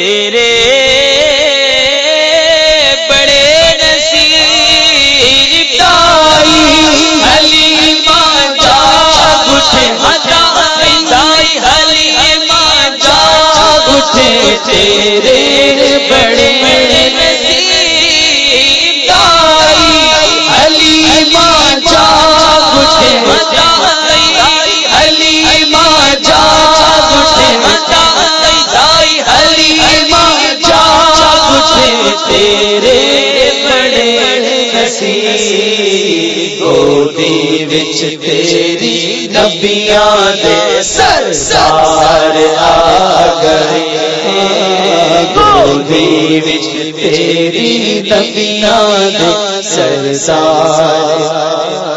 تیرے بڑے نصیب دائی، علی ماں جا اٹھے ہتا دائی علی ماں جا اٹھے تیرے گودی بچ تیری نبیاں دے سرسار آ گئے گودی بچ تیری نبیاں دے سرسار